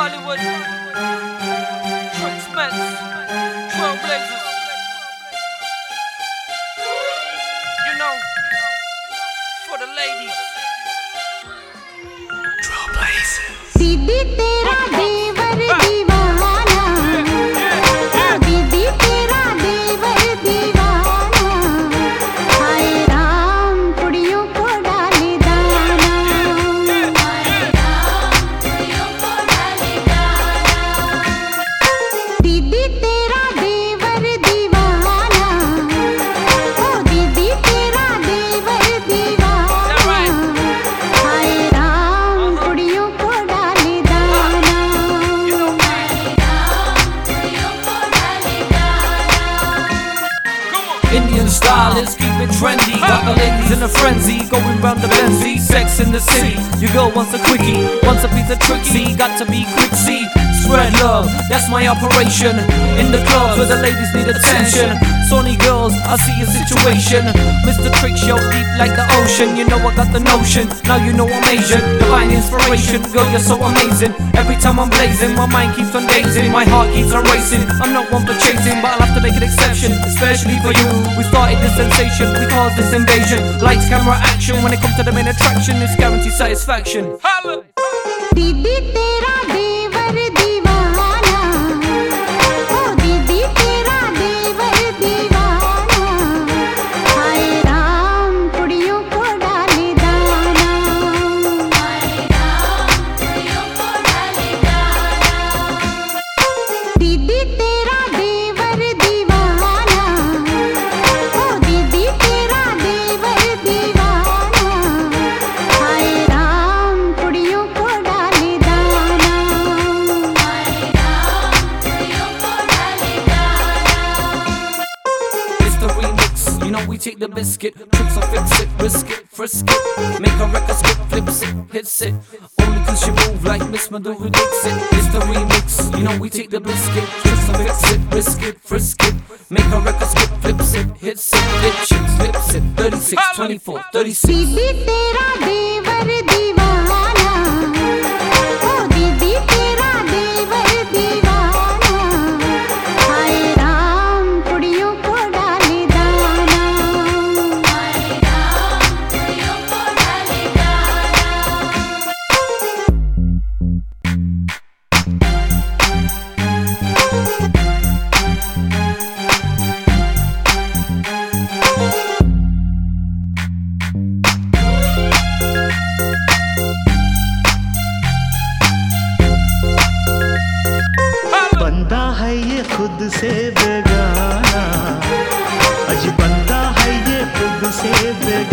Hollywood. Tricks Mets. Trailblazers. You know, for the ladies. दीदी style keep it trendy. Got the ladies in a frenzy, going round the Benzie. Sex in the city. Your girl wants a quickie, wants a piece of Trixie. Got to be quick, see. Spread love, that's my operation. In the clubs where the ladies need attention. Sony girls, I see your situation. Mr. Trick Show deep like the ocean. You know I got the notion. Now you know I'm Asian. Divine inspiration, girl, you're so amazing. Every time I'm blazing, my mind keeps on dazing. My heart keeps on racing. I'm not one for chasing, but I'll have to make an exception, especially for you. We started this sensation, we caused this invasion. Lights, camera, action. When it comes to the main attraction, it's guaranteed satisfaction. Holla. We take the biscuit, tricks or fix it, risk it, frisk it, make a record skip, flips it, hits it. Only cause you move like Miss Maduro dicks it. It's the remix, you know we take the biscuit, tricks or fix it, risk it, frisk it, make a record skip, flips it, hits it, bitch it, flips it, 36, 24, 36. ये खुद से बेगाना। अज बनता है ये खुद से बेगाना।